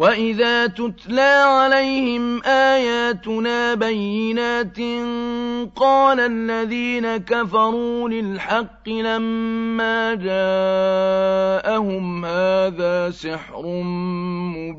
وَإِذَا تُتْلَىٰ عَلَيْهِمْ آيَاتُنَا بَيِّنَاتٍ قَالَ الَّذِينَ كَفَرُوا لِلْحَقِّ لَمَّا جَاءَهُمْ هَٰذَا سِحْرٌ مُّبِينٌ